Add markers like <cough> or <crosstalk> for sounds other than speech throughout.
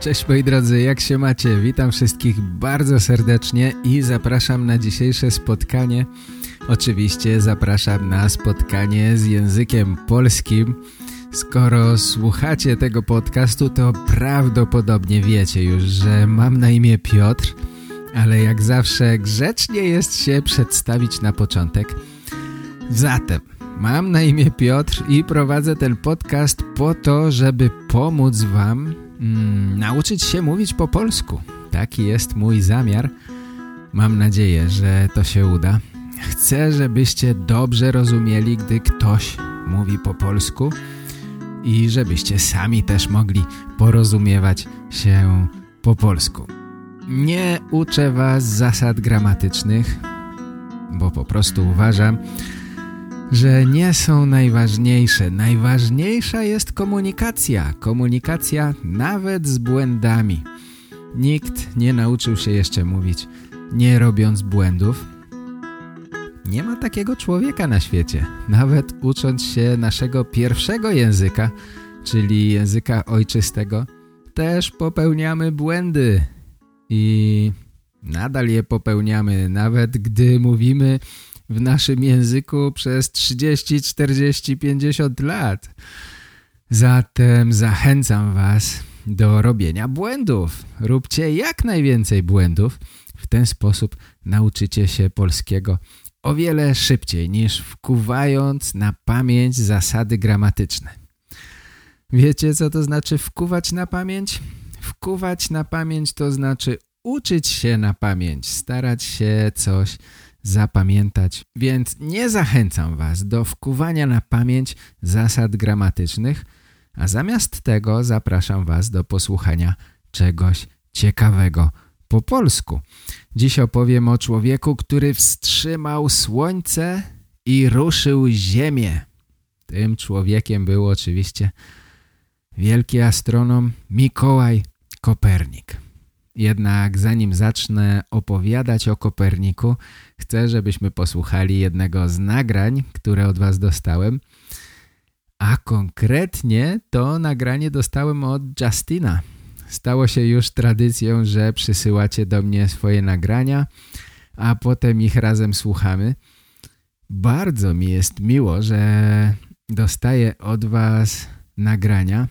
Cześć moi drodzy, jak się macie? Witam wszystkich bardzo serdecznie i zapraszam na dzisiejsze spotkanie. Oczywiście zapraszam na spotkanie z językiem polskim. Skoro słuchacie tego podcastu, to prawdopodobnie wiecie już, że mam na imię Piotr, ale jak zawsze grzecznie jest się przedstawić na początek. Zatem, mam na imię Piotr i prowadzę ten podcast po to, żeby pomóc wam mm, nauczyć się mówić po polsku. Taki jest mój zamiar. Mam nadzieję, że to się uda. Chcę, żebyście dobrze rozumieli, gdy ktoś mówi po polsku i żebyście sami też mogli porozumiewać się po polsku. Nie uczę was zasad gramatycznych, bo po prostu uważam, że nie są najważniejsze. Najważniejsza jest komunikacja. Komunikacja nawet z błędami. Nikt nie nauczył się jeszcze mówić, nie robiąc błędów. Nie ma takiego człowieka na świecie. Nawet ucząc się naszego pierwszego języka, czyli języka ojczystego, też popełniamy błędy. I nadal je popełniamy, nawet gdy mówimy w naszym języku przez 30, 40, 50 lat. Zatem zachęcam Was do robienia błędów. Róbcie jak najwięcej błędów. W ten sposób nauczycie się polskiego o wiele szybciej niż wkuwając na pamięć zasady gramatyczne. Wiecie co to znaczy wkuwać na pamięć? Wkuwać na pamięć to znaczy uczyć się na pamięć, starać się coś zapamiętać. Więc nie zachęcam Was do wkuwania na pamięć zasad gramatycznych, a zamiast tego zapraszam Was do posłuchania czegoś ciekawego po polsku. Dziś opowiem o człowieku, który wstrzymał słońce i ruszył ziemię. Tym człowiekiem był oczywiście wielki astronom Mikołaj Kopernik. Jednak zanim zacznę opowiadać o Koperniku, chcę, żebyśmy posłuchali jednego z nagrań, które od Was dostałem. A konkretnie to nagranie dostałem od Justina. Stało się już tradycją, że przysyłacie do mnie swoje nagrania, a potem ich razem słuchamy. Bardzo mi jest miło, że dostaję od Was nagrania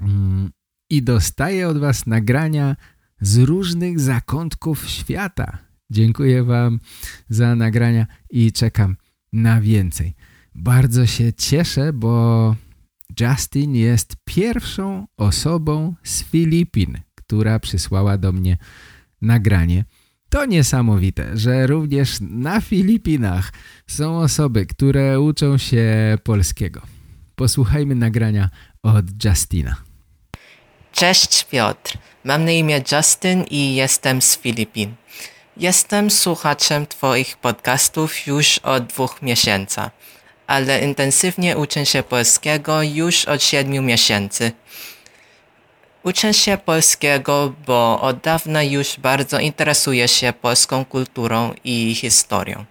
mm, i dostaję od Was nagrania z różnych zakątków świata. Dziękuję Wam za nagrania i czekam na więcej. Bardzo się cieszę, bo Justin jest pierwszą osobą z Filipin, która przysłała do mnie nagranie. To niesamowite, że również na Filipinach są osoby, które uczą się polskiego. Posłuchajmy nagrania od Justina. Cześć Piotr, mam na imię Justin i jestem z Filipin. Jestem słuchaczem Twoich podcastów już od dwóch miesięcy, ale intensywnie uczę się polskiego już od siedmiu miesięcy. Uczę się polskiego, bo od dawna już bardzo interesuję się polską kulturą i historią.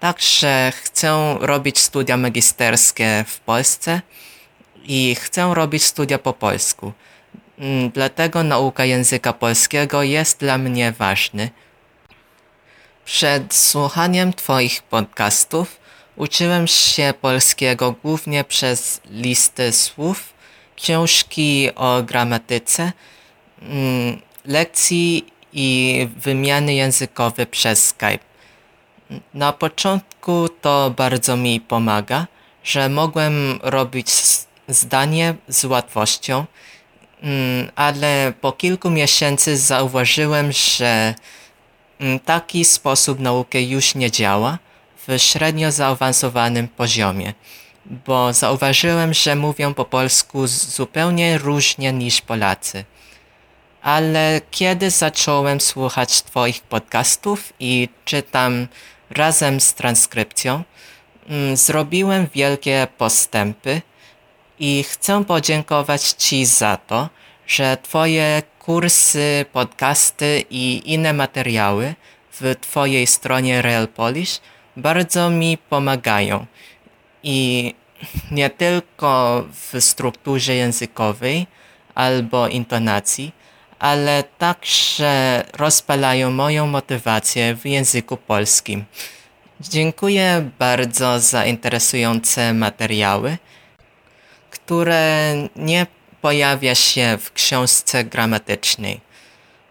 Także chcę robić studia magisterskie w Polsce i chcę robić studia po polsku. Mm, dlatego nauka języka polskiego jest dla mnie ważny. Przed słuchaniem Twoich podcastów uczyłem się polskiego głównie przez listy słów, książki o gramatyce, mm, lekcji i wymiany językowe przez Skype. Na początku to bardzo mi pomaga, że mogłem robić zdanie z łatwością ale po kilku miesięcy zauważyłem, że mm, taki sposób nauki już nie działa w średnio zaawansowanym poziomie, bo zauważyłem, że mówią po polsku zupełnie różnie niż Polacy. ale kiedy zacząłem słuchać Twoich podcastów i czytam razem z transkrypcją, mm, zrobiłem wielkie postępy i chcę podziękować Ci za to, że Twoje kursy, podcasty i inne materiały w Twojej stronie Real Polish bardzo mi pomagają. I nie tylko w strukturze językowej albo intonacji, ale także rozpalają moją motywację w języku polskim. Dziękuję bardzo za interesujące materiały, które nie pojawia się w książce gramatycznej.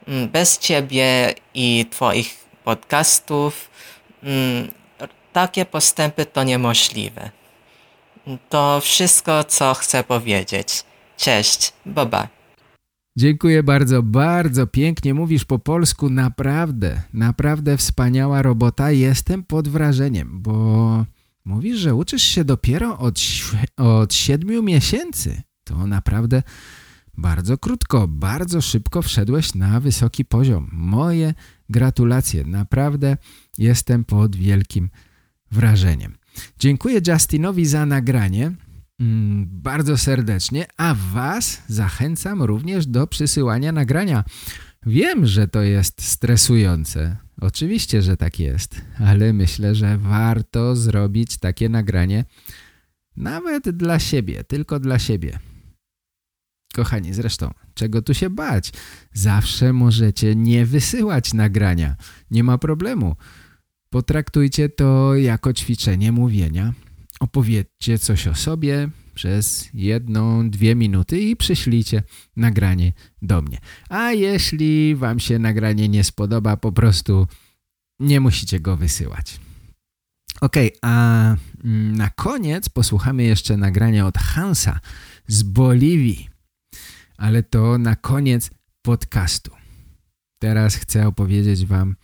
Mm, bez Ciebie i Twoich podcastów mm, takie postępy to niemożliwe. To wszystko, co chcę powiedzieć. Cześć, baba. Dziękuję bardzo, bardzo pięknie mówisz po polsku, naprawdę, naprawdę wspaniała robota. Jestem pod wrażeniem, bo mówisz, że uczysz się dopiero od, od miesięcy. To naprawdę bardzo krótko, bardzo szybko wszedłeś na wysoki poziom. Moje gratulacje, naprawdę jestem pod wielkim wrażeniem. Dziękuję Justinowi za nagranie. Mm, bardzo serdecznie, a Was zachęcam również do przysyłania nagrania. Wiem, że to jest stresujące. Oczywiście, że tak jest, ale myślę, że warto zrobić takie nagranie nawet dla siebie, tylko dla siebie. Kochani, zresztą, czego tu się bać? Zawsze możecie nie wysyłać nagrania. Nie ma problemu. Potraktujcie to jako ćwiczenie mówienia opowiedzcie coś o sobie przez jedną, dwie minuty i przyślijcie nagranie do mnie. A jeśli wam się nagranie nie spodoba, po prostu nie musicie go wysyłać. Ok, a mm, na koniec posłuchamy jeszcze nagrania od Hansa z Boliwii. Ale to na koniec podcastu. Teraz chcę opowiedzieć wam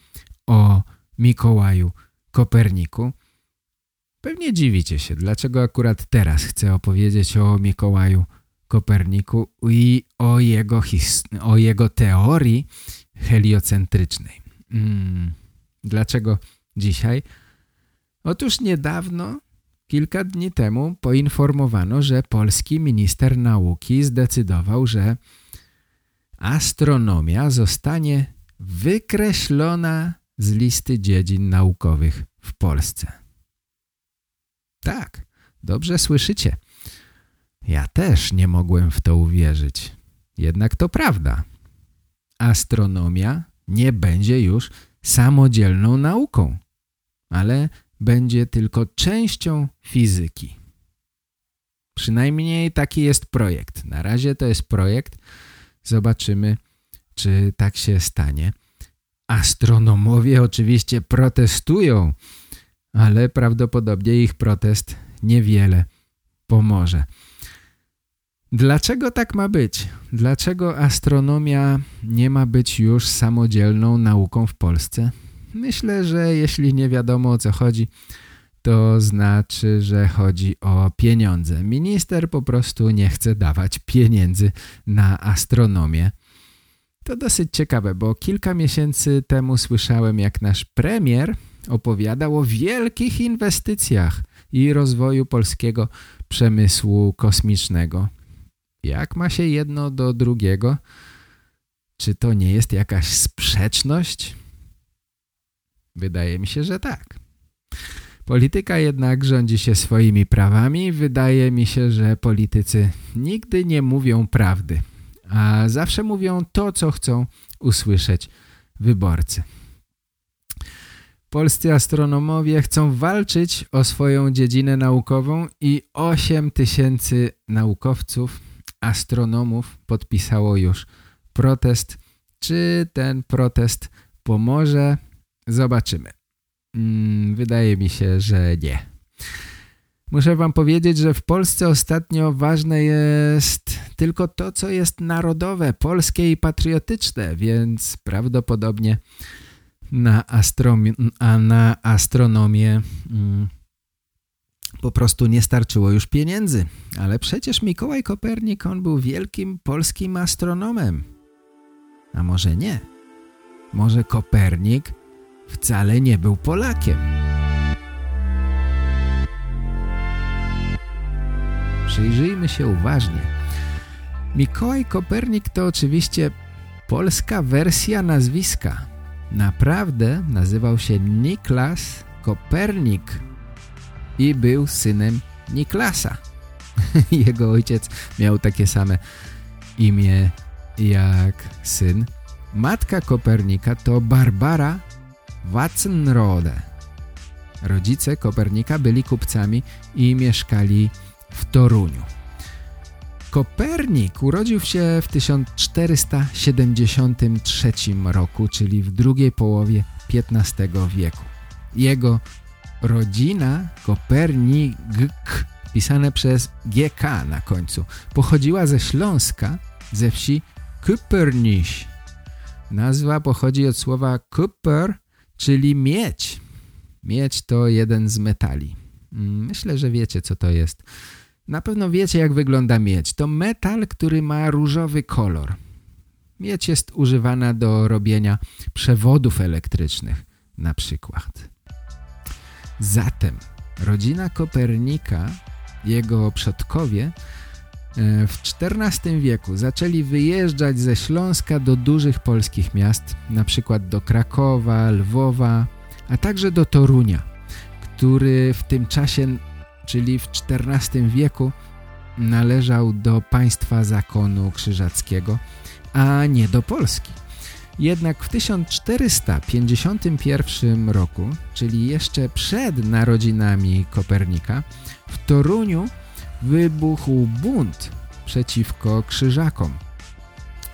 o Mikołaju Koperniku. Pewnie dziwicie się, dlaczego akurat teraz chcę opowiedzieć o Mikołaju Koperniku i o jego, o jego teorii heliocentrycznej. Hmm. Dlaczego dzisiaj? Otóż niedawno, kilka dni temu poinformowano, że polski minister nauki zdecydował, że astronomia zostanie wykreślona z listy dziedzin naukowych w Polsce. Tak, dobrze słyszycie. Ja też nie mogłem w to uwierzyć. Jednak to prawda. Astronomia nie będzie już samodzielną nauką, ale będzie tylko częścią fizyki. Przynajmniej taki jest projekt. Na razie to jest projekt. Zobaczymy, czy tak się stanie. Astronomowie oczywiście protestują ale prawdopodobnie ich protest niewiele pomoże. Dlaczego tak ma być? Dlaczego astronomia nie ma być już samodzielną nauką w Polsce? Myślę, że jeśli nie wiadomo o co chodzi, to znaczy, że chodzi o pieniądze. Minister po prostu nie chce dawać pieniędzy na astronomię. To dosyć ciekawe, bo kilka miesięcy temu słyszałem, jak nasz premier opowiadał o wielkich inwestycjach i rozwoju polskiego przemysłu kosmicznego. Jak ma się jedno do drugiego? Czy to nie jest jakaś sprzeczność? Wydaje mi się, że tak. Polityka jednak rządzi się swoimi prawami. Wydaje mi się, że politycy nigdy nie mówią prawdy, a zawsze mówią to, co chcą usłyszeć wyborcy. Polscy astronomowie chcą walczyć o swoją dziedzinę naukową i 8 tysięcy naukowców, astronomów podpisało już protest. Czy ten protest pomoże? Zobaczymy. Hmm, wydaje mi się, że nie. Muszę wam powiedzieć, że w Polsce ostatnio ważne jest tylko to, co jest narodowe, polskie i patriotyczne, więc prawdopodobnie na, a na astronomię mm, po prostu nie starczyło już pieniędzy. Ale przecież Mikołaj Kopernik, on był wielkim polskim astronomem. A może nie? Może Kopernik wcale nie był Polakiem? Przyjrzyjmy się uważnie. Mikołaj Kopernik to oczywiście polska wersja nazwiska. Naprawdę nazywał się Niklas Kopernik i był synem Niklasa. <laughs> Jego ojciec miał takie same imię jak syn. Matka Kopernika to Barbara Watzenrode. Rodzice Kopernika byli kupcami i mieszkali w Toruniu. Kopernik urodził się w 1473 roku, czyli w drugiej połowie XV wieku. Jego rodzina Kopernik, pisane przez GK na końcu, pochodziła ze Śląska, ze wsi Kuperniś. Nazwa pochodzi od słowa kuper, czyli miedź. Miedź to jeden z metali. Mm, myślę, że wiecie co to jest. Na pewno wiecie jak wygląda miedź. To metal, który ma różowy kolor. Miedź jest używana do robienia przewodów elektrycznych na przykład. Zatem rodzina Kopernika, jego przodkowie e, w XIV wieku zaczęli wyjeżdżać ze Śląska do dużych polskich miast, na przykład do Krakowa, Lwowa, a także do Torunia, który w tym czasie czyli w XIV wieku, należał do państwa zakonu krzyżackiego, a nie do Polski. Jednak w 1451 roku, czyli jeszcze przed narodzinami Kopernika, w Toruniu wybuchł bunt przeciwko krzyżakom.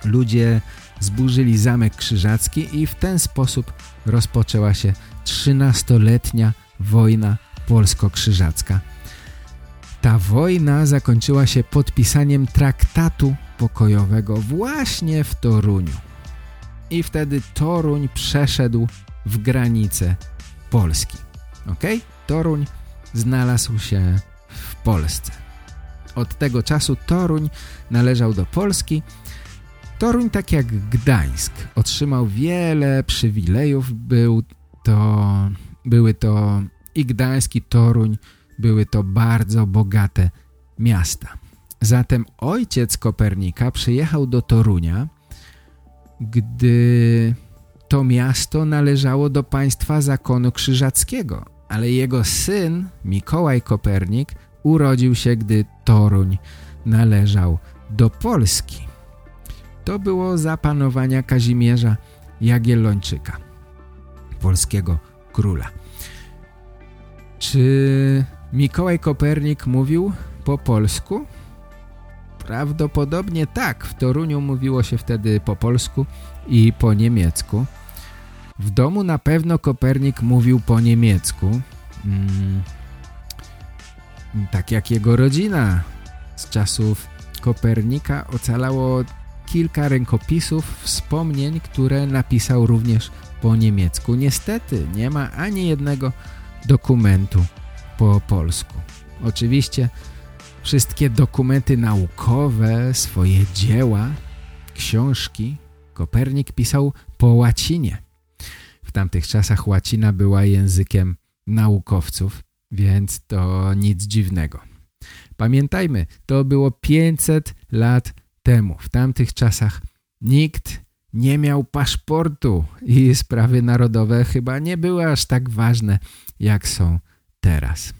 Ludzie zburzyli zamek krzyżacki i w ten sposób rozpoczęła się 13-letnia wojna polsko-krzyżacka ta wojna zakończyła się podpisaniem traktatu pokojowego właśnie w Toruniu. I wtedy Toruń przeszedł w granicę Polski. Ok? Toruń znalazł się w Polsce. Od tego czasu Toruń należał do Polski. Toruń, tak jak Gdańsk, otrzymał wiele przywilejów. Był to, były to i Gdańsk i Toruń były to bardzo bogate miasta. Zatem ojciec Kopernika przyjechał do Torunia, gdy to miasto należało do państwa zakonu krzyżackiego, ale jego syn Mikołaj Kopernik urodził się, gdy Toruń należał do Polski. To było za panowania Kazimierza Jagiellończyka, polskiego króla. Czy Mikołaj Kopernik mówił po polsku? Prawdopodobnie tak. W Toruniu mówiło się wtedy po polsku i po niemiecku. W domu na pewno Kopernik mówił po niemiecku. Hmm. Tak jak jego rodzina. Z czasów Kopernika ocalało kilka rękopisów wspomnień, które napisał również po niemiecku. Niestety nie ma ani jednego dokumentu po polsku. Oczywiście wszystkie dokumenty naukowe, swoje dzieła, książki Kopernik pisał po łacinie. W tamtych czasach łacina była językiem naukowców, więc to nic dziwnego. Pamiętajmy, to było 500 lat temu. W tamtych czasach nikt nie miał paszportu i sprawy narodowe chyba nie były aż tak ważne, jak są teraz.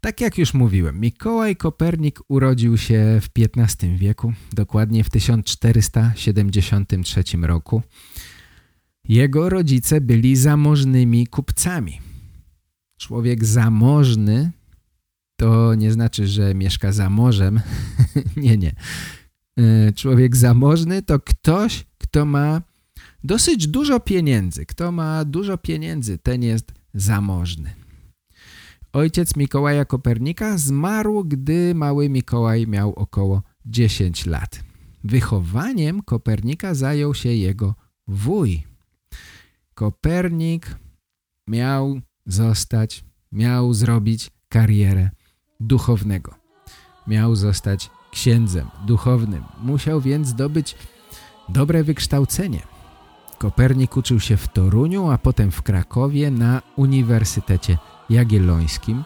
Tak jak już mówiłem, Mikołaj Kopernik urodził się w XV wieku, dokładnie w 1473 roku. Jego rodzice byli zamożnymi kupcami. Człowiek zamożny to nie znaczy, że mieszka za morzem. <laughs> nie, nie. E, człowiek zamożny to ktoś, kto ma dosyć dużo pieniędzy. Kto ma dużo pieniędzy, ten jest zamożny. Ojciec Mikołaja Kopernika zmarł, gdy mały Mikołaj miał około 10 lat. Wychowaniem Kopernika zajął się jego wuj. Kopernik miał zostać, miał zrobić karierę duchownego. Miał zostać księdzem duchownym. Musiał więc zdobyć dobre wykształcenie. Kopernik uczył się w Toruniu, a potem w Krakowie na Uniwersytecie Jagiellońskim.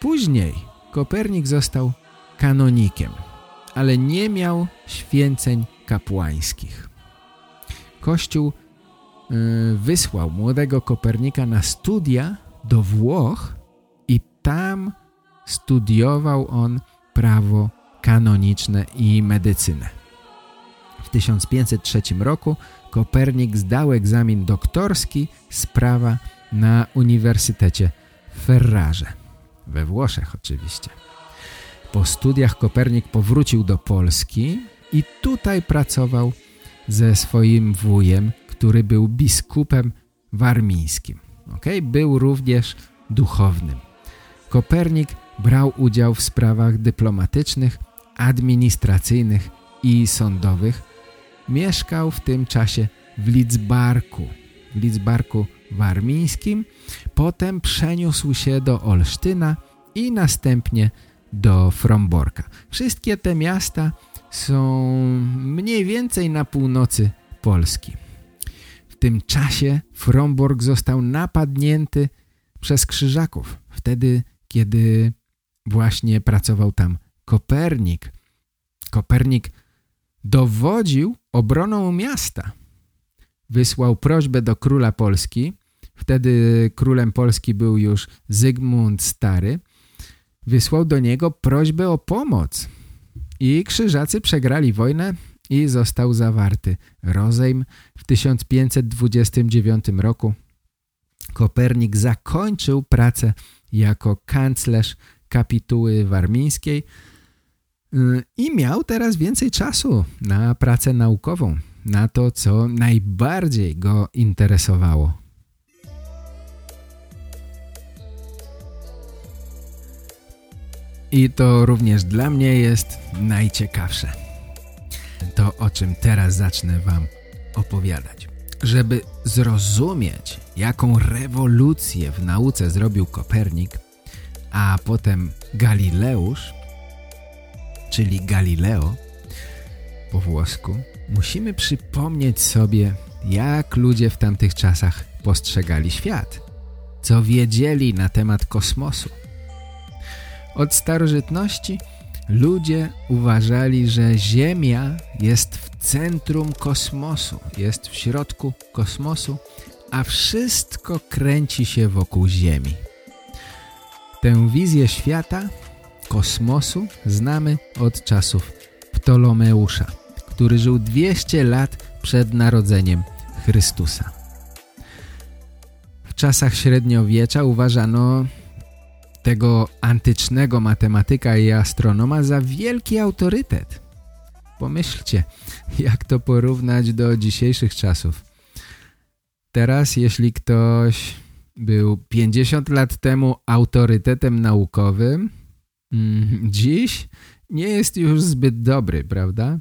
Później Kopernik został kanonikiem, ale nie miał święceń kapłańskich. Kościół y, wysłał młodego Kopernika na studia do Włoch i tam studiował on prawo kanoniczne i medycynę. W 1503 roku Kopernik zdał egzamin doktorski z prawa na Uniwersytecie Ferrarze. We Włoszech oczywiście. Po studiach Kopernik powrócił do Polski i tutaj pracował ze swoim wujem, który był biskupem warmińskim. Okay? Był również duchownym. Kopernik brał udział w sprawach dyplomatycznych, administracyjnych i sądowych. Mieszkał w tym czasie w Lidzbarku, w Lidzbarku warmińskim. Potem przeniósł się do Olsztyna i następnie do Fromborka. Wszystkie te miasta są mniej więcej na północy Polski. W tym czasie Fromborg został napadnięty przez krzyżaków. Wtedy, kiedy właśnie pracował tam Kopernik. Kopernik dowodził obroną miasta. Wysłał prośbę do króla Polski. Wtedy królem Polski był już Zygmunt Stary. Wysłał do niego prośbę o pomoc. I krzyżacy przegrali wojnę i został zawarty rozejm w 1529 roku. Kopernik zakończył pracę jako kanclerz kapituły warmińskiej i miał teraz więcej czasu na pracę naukową, na to, co najbardziej go interesowało. I to również dla mnie jest najciekawsze. To, o czym teraz zacznę Wam opowiadać. Żeby zrozumieć, jaką rewolucję w nauce zrobił Kopernik, a potem Galileusz, czyli Galileo po włosku, musimy przypomnieć sobie, jak ludzie w tamtych czasach postrzegali świat, co wiedzieli na temat kosmosu. Od starożytności ludzie uważali, że Ziemia jest w centrum kosmosu, jest w środku kosmosu, a wszystko kręci się wokół Ziemi. Tę wizję świata, kosmosu znamy od czasów Ptolomeusza, który żył 200 lat przed narodzeniem Chrystusa. W czasach średniowiecza uważano tego antycznego matematyka i astronoma za wielki autorytet. Pomyślcie, jak to porównać do dzisiejszych czasów. Teraz, jeśli ktoś był 50 lat temu autorytetem naukowym, dziś nie jest już zbyt dobry, prawda?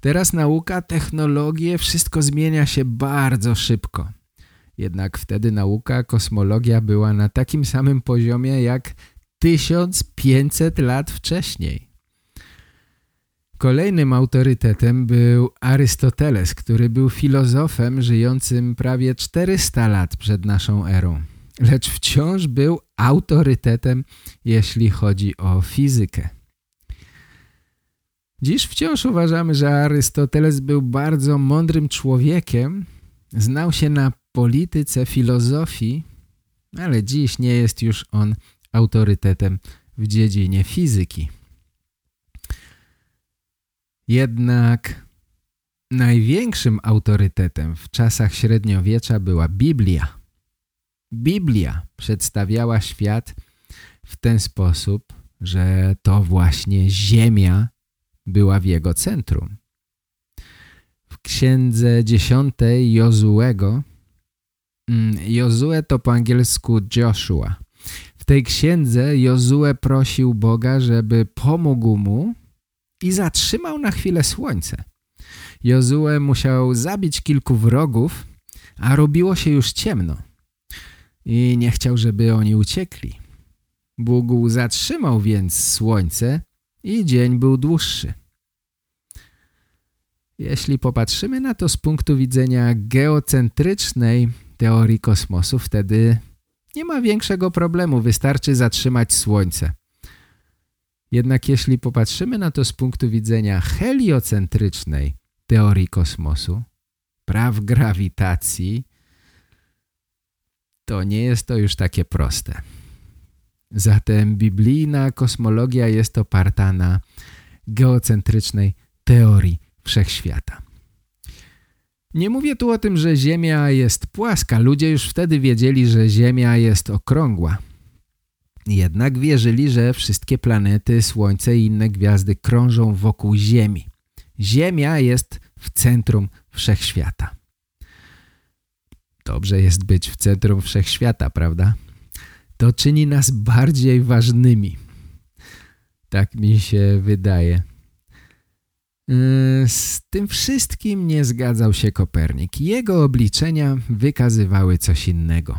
Teraz nauka, technologie, wszystko zmienia się bardzo szybko. Jednak wtedy nauka, kosmologia była na takim samym poziomie jak 1500 lat wcześniej. Kolejnym autorytetem był Arystoteles, który był filozofem żyjącym prawie 400 lat przed naszą erą. Lecz wciąż był autorytetem, jeśli chodzi o fizykę. Dziś wciąż uważamy, że Arystoteles był bardzo mądrym człowiekiem, znał się na polityce, filozofii, ale dziś nie jest już on autorytetem w dziedzinie fizyki. Jednak największym autorytetem w czasach średniowiecza była Biblia. Biblia przedstawiała świat w ten sposób, że to właśnie Ziemia była w jego centrum. W księdze dziesiątej Jozuego mm, Jozue to po angielsku Joshua. W tej księdze Jozue prosił Boga, żeby pomógł mu i zatrzymał na chwilę słońce. Jozue musiał zabić kilku wrogów, a robiło się już ciemno i nie chciał, żeby oni uciekli. Bóg zatrzymał więc słońce i dzień był dłuższy. Jeśli popatrzymy na to z punktu widzenia geocentrycznej teorii kosmosu, wtedy nie ma większego problemu, wystarczy zatrzymać Słońce. Jednak jeśli popatrzymy na to z punktu widzenia heliocentrycznej teorii kosmosu, praw grawitacji, to nie jest to już takie proste. Zatem biblijna kosmologia jest oparta na geocentrycznej teorii wszechświata. Nie mówię tu o tym, że Ziemia jest płaska. Ludzie już wtedy wiedzieli, że Ziemia jest okrągła. Jednak wierzyli, że wszystkie planety, Słońce i inne gwiazdy krążą wokół Ziemi. Ziemia jest w centrum wszechświata. Dobrze jest być w centrum wszechświata, prawda? To czyni nas bardziej ważnymi. Tak mi się wydaje. Yy, z tym wszystkim nie zgadzał się Kopernik. Jego obliczenia wykazywały coś innego.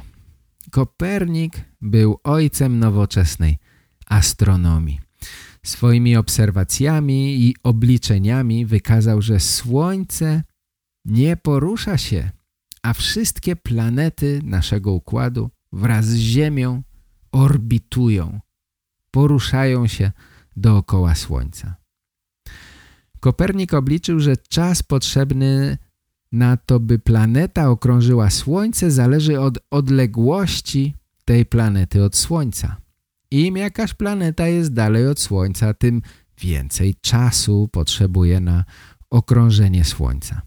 Kopernik był ojcem nowoczesnej astronomii. Swoimi obserwacjami i obliczeniami wykazał, że Słońce nie porusza się, a wszystkie planety naszego układu wraz z Ziemią orbitują, poruszają się dookoła Słońca. Kopernik obliczył, że czas potrzebny na to, by planeta okrążyła Słońce zależy od odległości tej planety od Słońca. Im jakaś planeta jest dalej od Słońca, tym więcej czasu potrzebuje na okrążenie Słońca.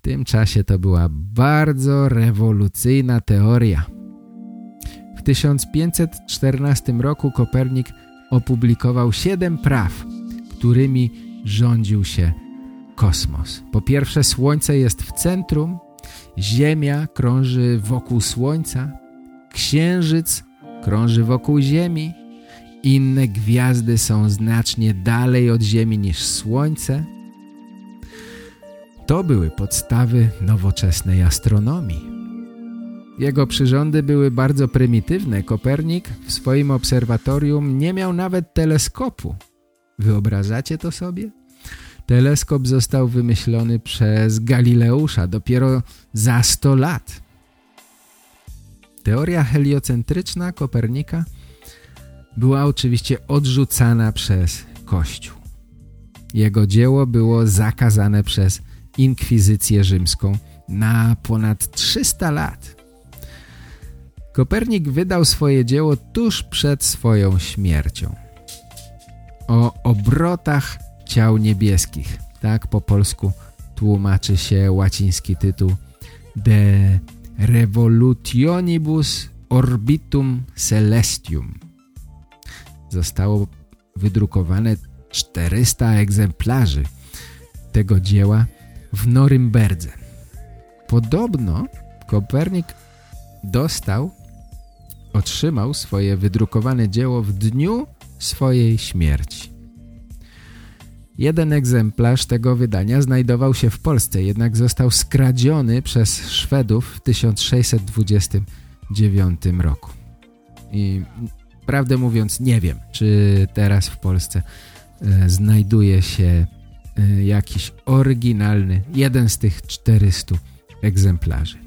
W tym czasie to była bardzo rewolucyjna teoria. W 1514 roku Kopernik opublikował siedem praw, którymi rządził się kosmos. Po pierwsze Słońce jest w centrum, Ziemia krąży wokół Słońca, Księżyc krąży wokół Ziemi, inne gwiazdy są znacznie dalej od Ziemi niż Słońce. To były podstawy nowoczesnej astronomii. Jego przyrządy były bardzo prymitywne. Kopernik w swoim obserwatorium nie miał nawet teleskopu. Wyobrażacie to sobie? Teleskop został wymyślony przez Galileusza dopiero za 100 lat. Teoria heliocentryczna Kopernika była oczywiście odrzucana przez Kościół. Jego dzieło było zakazane przez inkwizycję rzymską na ponad 300 lat. Kopernik wydał swoje dzieło tuż przed swoją śmiercią. O obrotach ciał niebieskich. Tak po polsku tłumaczy się łaciński tytuł De Revolutionibus Orbitum Celestium. Zostało wydrukowane 400 egzemplarzy tego dzieła w Norymberdze. Podobno Kopernik dostał, otrzymał swoje wydrukowane dzieło w dniu swojej śmierci. Jeden egzemplarz tego wydania znajdował się w Polsce, jednak został skradziony przez Szwedów w 1629 roku. I prawdę mówiąc nie wiem, czy teraz w Polsce e, znajduje się jakiś oryginalny, jeden z tych 400 egzemplarzy.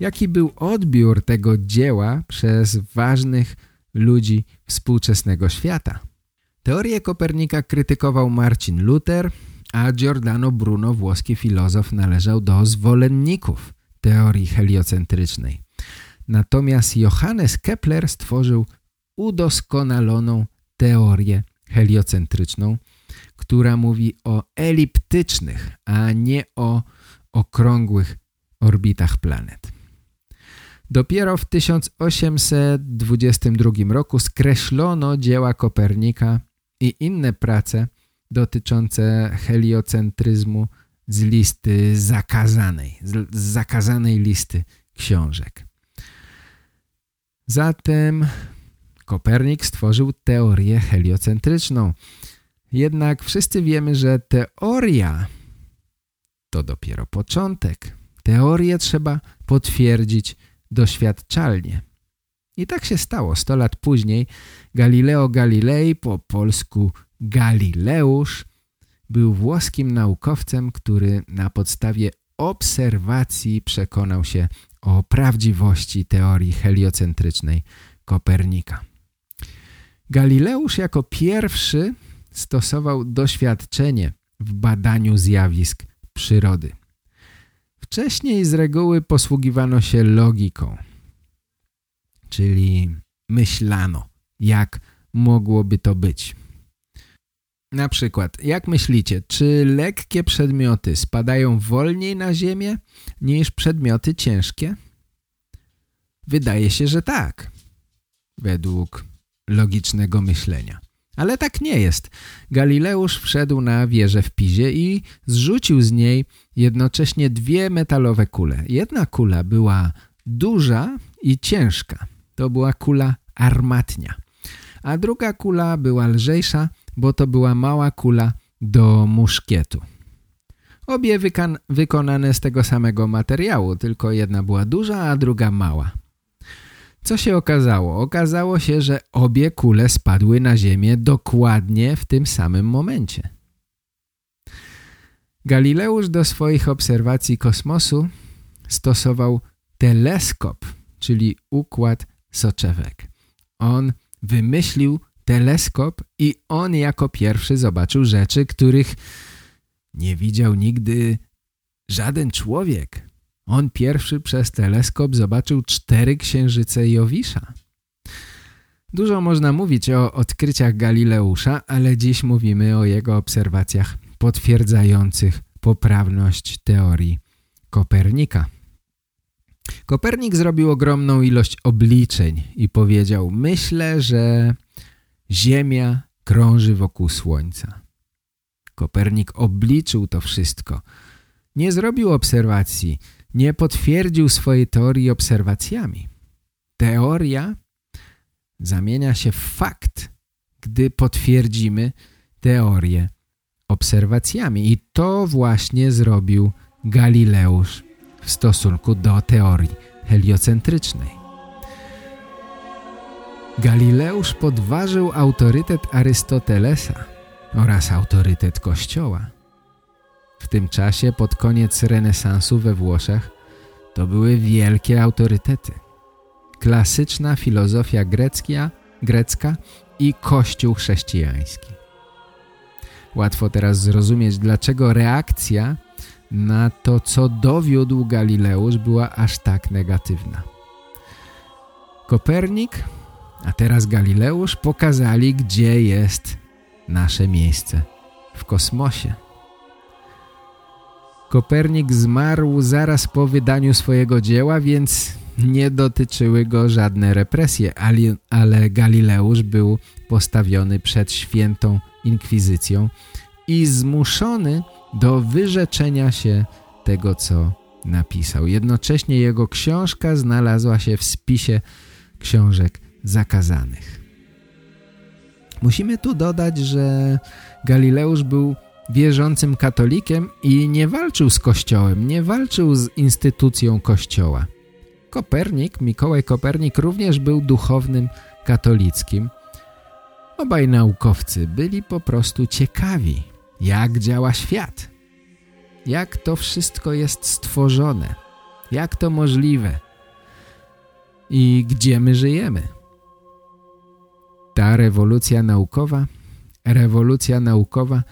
Jaki był odbiór tego dzieła przez ważnych ludzi współczesnego świata? Teorię Kopernika krytykował Marcin Luther, a Giordano Bruno, włoski filozof, należał do zwolenników teorii heliocentrycznej. Natomiast Johannes Kepler stworzył udoskonaloną teorię heliocentryczną, która mówi o eliptycznych, a nie o okrągłych orbitach planet. Dopiero w 1822 roku skreślono dzieła Kopernika i inne prace dotyczące heliocentryzmu z listy zakazanej, z zakazanej listy książek. Zatem Kopernik stworzył teorię heliocentryczną. Jednak wszyscy wiemy, że teoria to dopiero początek. Teorię trzeba potwierdzić doświadczalnie. I tak się stało. Sto lat później Galileo Galilei, po polsku Galileusz, był włoskim naukowcem, który na podstawie obserwacji przekonał się o prawdziwości teorii heliocentrycznej Kopernika. Galileusz jako pierwszy stosował doświadczenie w badaniu zjawisk przyrody. Wcześniej z reguły posługiwano się logiką, czyli myślano, jak mogłoby to być. Na przykład, jak myślicie, czy lekkie przedmioty spadają wolniej na ziemię niż przedmioty ciężkie? Wydaje się, że tak, według logicznego myślenia. Ale tak nie jest. Galileusz wszedł na wieżę w Pizie i zrzucił z niej jednocześnie dwie metalowe kule. Jedna kula była duża i ciężka. To była kula armatnia. A druga kula była lżejsza, bo to była mała kula do muszkietu. Obie wykonane z tego samego materiału, tylko jedna była duża, a druga mała. Co się okazało? Okazało się, że obie kule spadły na ziemię dokładnie w tym samym momencie. Galileusz do swoich obserwacji kosmosu stosował teleskop, czyli układ soczewek. On wymyślił teleskop i on jako pierwszy zobaczył rzeczy, których nie widział nigdy żaden człowiek. On pierwszy przez teleskop zobaczył cztery księżyce Jowisza. Dużo można mówić o odkryciach Galileusza, ale dziś mówimy o jego obserwacjach potwierdzających poprawność teorii Kopernika. Kopernik zrobił ogromną ilość obliczeń i powiedział Myślę, że Ziemia krąży wokół Słońca. Kopernik obliczył to wszystko. Nie zrobił obserwacji, nie potwierdził swojej teorii obserwacjami. Teoria zamienia się w fakt, gdy potwierdzimy teorię obserwacjami. I to właśnie zrobił Galileusz w stosunku do teorii heliocentrycznej. Galileusz podważył autorytet Arystotelesa oraz autorytet Kościoła. W tym czasie, pod koniec renesansu we Włoszech, to były wielkie autorytety. Klasyczna filozofia grecka, grecka i Kościół chrześcijański. Łatwo teraz zrozumieć, dlaczego reakcja na to, co dowiódł Galileusz, była aż tak negatywna. Kopernik, a teraz Galileusz pokazali, gdzie jest nasze miejsce w kosmosie. Kopernik zmarł zaraz po wydaniu swojego dzieła, więc nie dotyczyły go żadne represje, ale, Galileusz był postawiony przed świętą inkwizycją i zmuszony do wyrzeczenia się tego, co napisał. Jednocześnie jego książka znalazła się w spisie książek zakazanych. Musimy tu dodać, że Galileusz był wierzącym katolikiem i nie walczył z Kościołem, nie walczył z instytucją Kościoła. Kopernik, Mikołaj Kopernik również był duchownym katolickim. Obaj naukowcy byli po prostu ciekawi, jak działa świat, jak to wszystko jest stworzone, jak to możliwe i gdzie my żyjemy. Ta rewolucja naukowa, rewolucja naukowa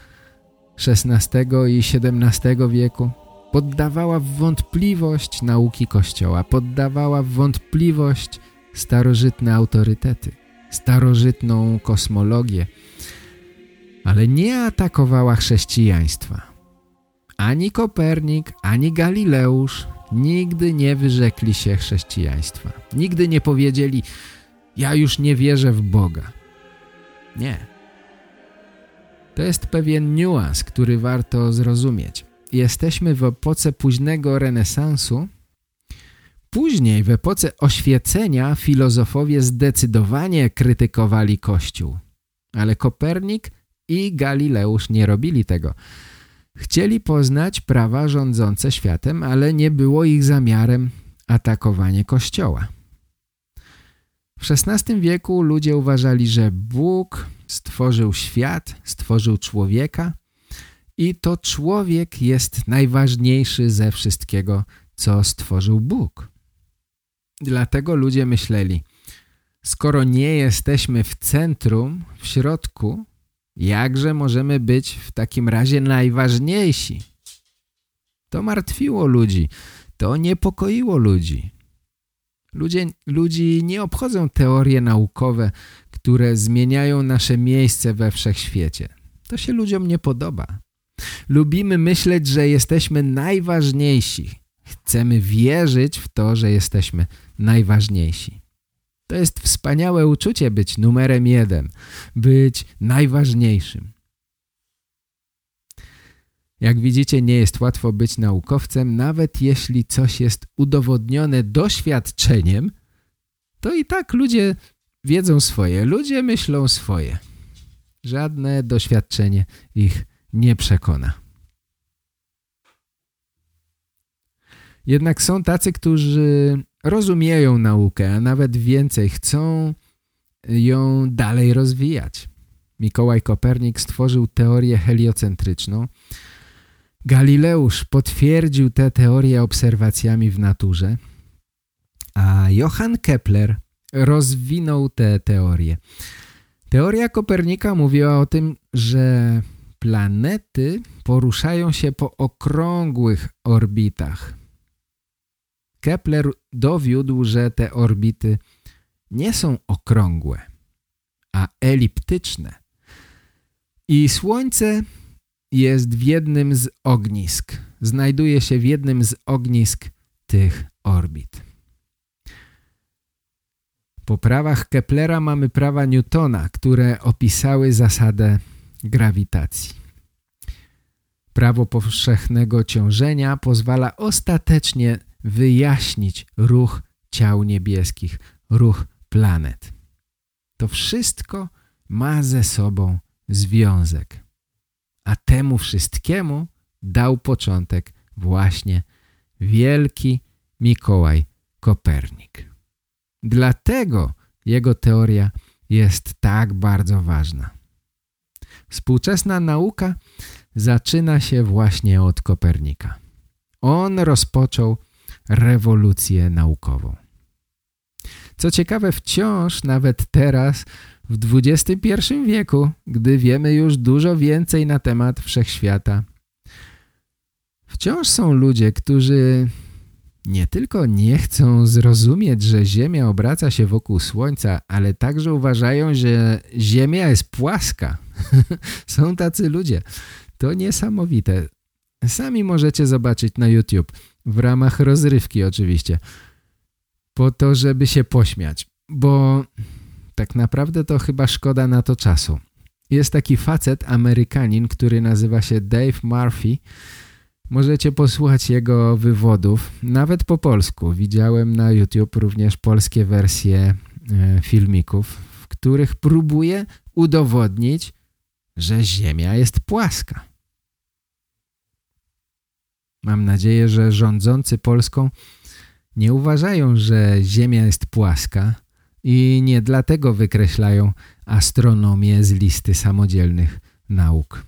XVI i XVII wieku poddawała w wątpliwość nauki Kościoła, poddawała w wątpliwość starożytne autorytety, starożytną kosmologię, ale nie atakowała chrześcijaństwa. Ani Kopernik, ani Galileusz nigdy nie wyrzekli się chrześcijaństwa. Nigdy nie powiedzieli, ja już nie wierzę w Boga. Nie. To jest pewien niuans, który warto zrozumieć. Jesteśmy w epoce późnego renesansu. Później w epoce oświecenia filozofowie zdecydowanie krytykowali Kościół. Ale Kopernik i Galileusz nie robili tego. Chcieli poznać prawa rządzące światem, ale nie było ich zamiarem atakowanie Kościoła. W XVI wieku ludzie uważali, że Bóg stworzył świat, stworzył człowieka i to człowiek jest najważniejszy ze wszystkiego, co stworzył Bóg. Dlatego ludzie myśleli, skoro nie jesteśmy w centrum, w środku, jakże możemy być w takim razie najważniejsi? To martwiło ludzi, to niepokoiło ludzi. Ludzie, ludzi nie obchodzą teorie naukowe, które zmieniają nasze miejsce we wszechświecie. To się ludziom nie podoba. Lubimy myśleć, że jesteśmy najważniejsi. Chcemy wierzyć w to, że jesteśmy najważniejsi. To jest wspaniałe uczucie być numerem jeden, być najważniejszym. Jak widzicie, nie jest łatwo być naukowcem, nawet jeśli coś jest udowodnione doświadczeniem, to i tak ludzie wiedzą swoje, ludzie myślą swoje. Żadne doświadczenie ich nie przekona. Jednak są tacy, którzy rozumieją naukę, a nawet więcej chcą ją dalej rozwijać. Mikołaj Kopernik stworzył teorię heliocentryczną. Galileusz potwierdził tę teorię obserwacjami w naturze, a Johann Kepler rozwinął tę teorię. Teoria Kopernika mówiła o tym, że planety poruszają się po okrągłych orbitach. Kepler dowiódł, że te orbity nie są okrągłe, a eliptyczne. I Słońce jest w jednym z ognisk. Znajduje się w jednym z ognisk tych orbit. Po prawach Keplera mamy prawa Newtona, które opisały zasadę grawitacji. Prawo powszechnego ciążenia pozwala ostatecznie wyjaśnić ruch ciał niebieskich, ruch planet. To wszystko ma ze sobą związek. A temu wszystkiemu dał początek właśnie wielki Mikołaj Kopernik. Dlatego jego teoria jest tak bardzo ważna. Współczesna nauka zaczyna się właśnie od Kopernika. On rozpoczął rewolucję naukową. Co ciekawe, wciąż nawet teraz, w XXI wieku, gdy wiemy już dużo więcej na temat wszechświata, wciąż są ludzie, którzy nie tylko nie chcą zrozumieć, że Ziemia obraca się wokół Słońca, ale także uważają, że Ziemia jest płaska. <laughs> są tacy ludzie. To niesamowite. Sami możecie zobaczyć na YouTube. W ramach rozrywki oczywiście. Po to, żeby się pośmiać. Bo tak naprawdę to chyba szkoda na to czasu. Jest taki facet, Amerykanin, który nazywa się Dave Murphy. Możecie posłuchać jego wywodów, nawet po polsku. Widziałem na YouTube również polskie wersje e, filmików, w których próbuje udowodnić, że Ziemia jest płaska. Mam nadzieję, że rządzący Polską nie uważają, że Ziemia jest płaska i nie dlatego wykreślają astronomię z listy samodzielnych nauk.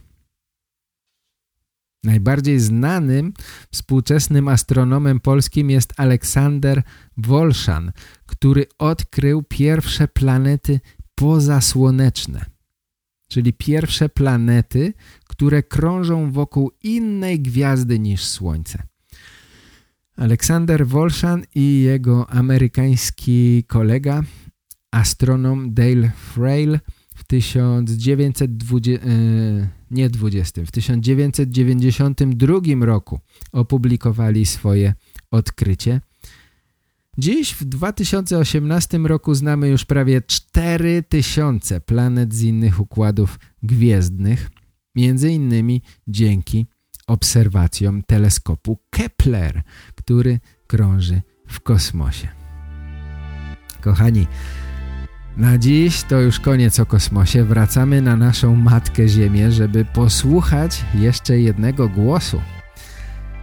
Najbardziej znanym współczesnym astronomem polskim jest Aleksander Wolszan, który odkrył pierwsze planety pozasłoneczne, czyli pierwsze planety, które krążą wokół innej gwiazdy niż Słońce. Aleksander Wolszan i jego amerykański kolega, astronom Dale Frail w 1920, e, nie 20, w 1992 roku opublikowali swoje odkrycie. Dziś w 2018 roku znamy już prawie 4000 planet z innych układów gwiezdnych, między innymi dzięki obserwacjom teleskopu Kepler, który krąży w kosmosie. Kochani, na dziś to już koniec o kosmosie. Wracamy na naszą Matkę Ziemię, żeby posłuchać jeszcze jednego głosu.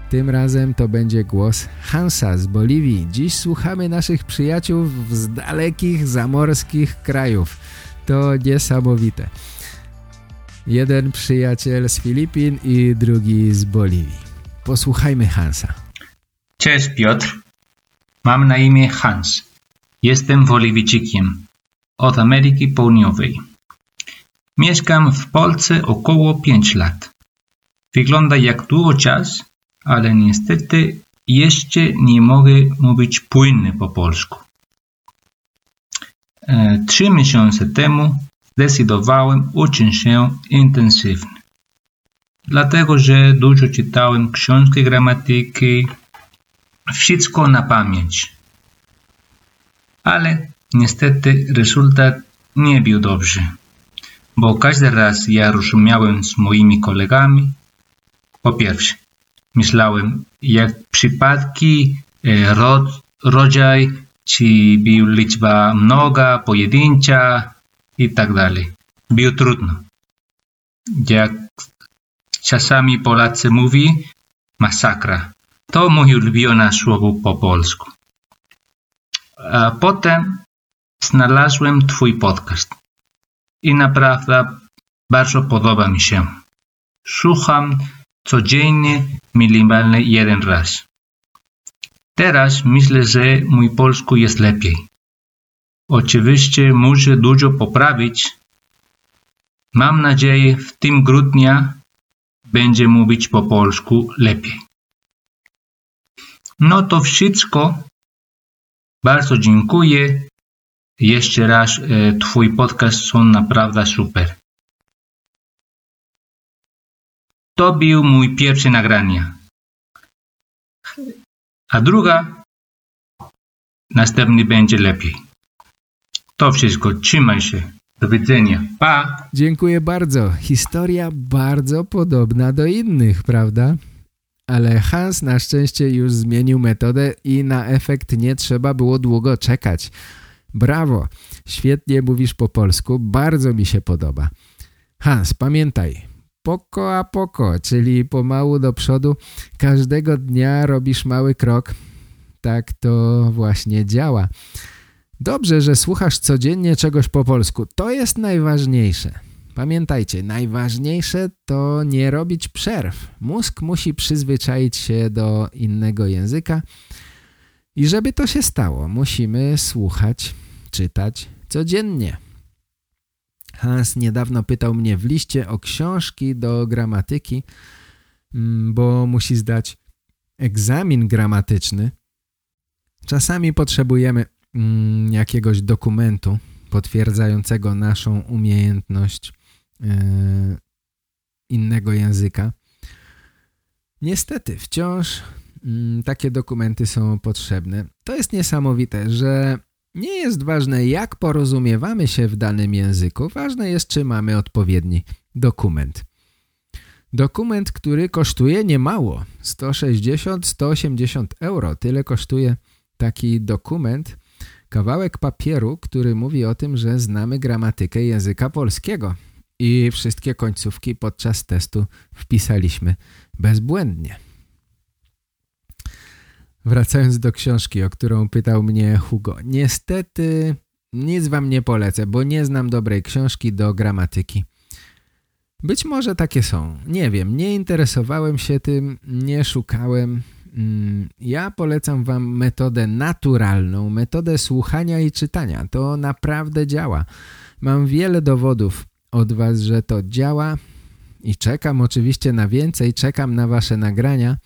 Tym razem to będzie głos Hansa z Boliwii. Dziś słuchamy naszych przyjaciół z dalekich, zamorskich krajów. To niesamowite. Jeden przyjaciel z Filipin i drugi z Boliwii. Posłuchajmy Hansa. Cześć Piotr. Mam na imię Hans. Jestem Woliwijczykiem od Ameryki Południowej. Mieszkam w Polsce około 5 lat. Wygląda jak długo czas, ale niestety jeszcze nie mogę mówić płynnie po polsku. E, trzy miesiące temu zdecydowałem uczyć się intensywnie. Dlatego, że dużo czytałem książki gramatyki, wszystko na pamięć. Ale niestety rezultat nie był dobry, bo każdy raz ja rozumiałem z moimi kolegami. Po pierwsze, myślałem, jak przypadki, e, rod, rodzaj, czy był liczba mnoga, pojedyncza i tak dalej. Było trudno. Jak czasami Polacy mówi, masakra. To moje ulubione słowo po polsku. A potem znalazłem Twój podcast i naprawdę bardzo podoba mi się. Słucham codziennie minimalnie jeden raz. Teraz myślę, że mój polsku jest lepiej. Oczywiście muszę dużo poprawić. Mam nadzieję, w tym grudnia będzie mówić po polsku lepiej. No to wszystko. Bardzo dziękuję. Jeszcze raz e, Twój podcast są naprawdę super. To był mój pierwszy nagranie. A druga następny będzie lepiej. To wszystko. Trzymaj się. Do widzenia. Pa! Dziękuję bardzo. Historia bardzo podobna do innych, prawda? Ale Hans na szczęście już zmienił metodę i na efekt nie trzeba było długo czekać. Brawo! Świetnie mówisz po polsku. Bardzo mi się podoba. Hans, pamiętaj, poko a poko, czyli pomału do przodu. Każdego dnia robisz mały krok. Tak to właśnie działa. Dobrze, że słuchasz codziennie czegoś po polsku. To jest najważniejsze. Pamiętajcie, najważniejsze to nie robić przerw. Mózg musi przyzwyczaić się do innego języka i żeby to się stało, musimy słuchać, czytać codziennie. Hans niedawno pytał mnie w liście o książki do gramatyki, mm, bo musi zdać egzamin gramatyczny. Czasami potrzebujemy mm, jakiegoś dokumentu potwierdzającego naszą umiejętność e, innego języka. Niestety wciąż takie dokumenty są potrzebne. To jest niesamowite, że nie jest ważne jak porozumiewamy się w danym języku, ważne jest czy mamy odpowiedni dokument. Dokument, który kosztuje niemało, 160-180 euro, tyle kosztuje taki dokument, kawałek papieru, który mówi o tym, że znamy gramatykę języka polskiego i wszystkie końcówki podczas testu wpisaliśmy bezbłędnie. Wracając do książki, o którą pytał mnie Hugo. Niestety nic wam nie polecę, bo nie znam dobrej książki do gramatyki. Być może takie są. Nie wiem, nie interesowałem się tym, nie szukałem. Mm, ja polecam wam metodę naturalną, metodę słuchania i czytania. To naprawdę działa. Mam wiele dowodów od was, że to działa i czekam oczywiście na więcej, czekam na wasze nagrania.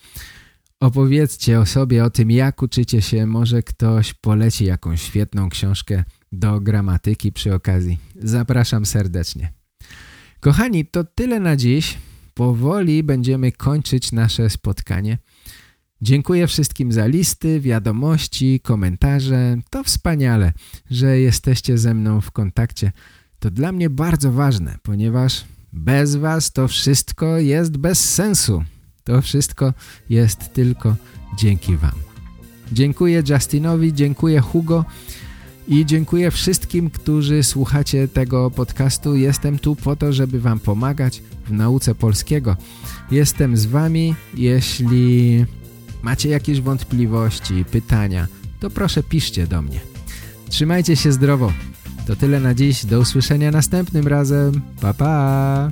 Opowiedzcie o sobie, o tym jak uczycie się, może ktoś poleci jakąś świetną książkę do gramatyki przy okazji. Zapraszam serdecznie. Kochani, to tyle na dziś. Powoli będziemy kończyć nasze spotkanie. Dziękuję wszystkim za listy, wiadomości, komentarze. To wspaniale, że jesteście ze mną w kontakcie. To dla mnie bardzo ważne, ponieważ bez was to wszystko jest bez sensu. To wszystko jest tylko dzięki wam. Dziękuję Justinowi, dziękuję Hugo i dziękuję wszystkim, którzy słuchacie tego podcastu. Jestem tu po to, żeby wam pomagać w nauce polskiego. Jestem z wami, jeśli macie jakieś wątpliwości, pytania, to proszę piszcie do mnie. Trzymajcie się zdrowo. To tyle na dziś. Do usłyszenia następnym razem. Pa, pa!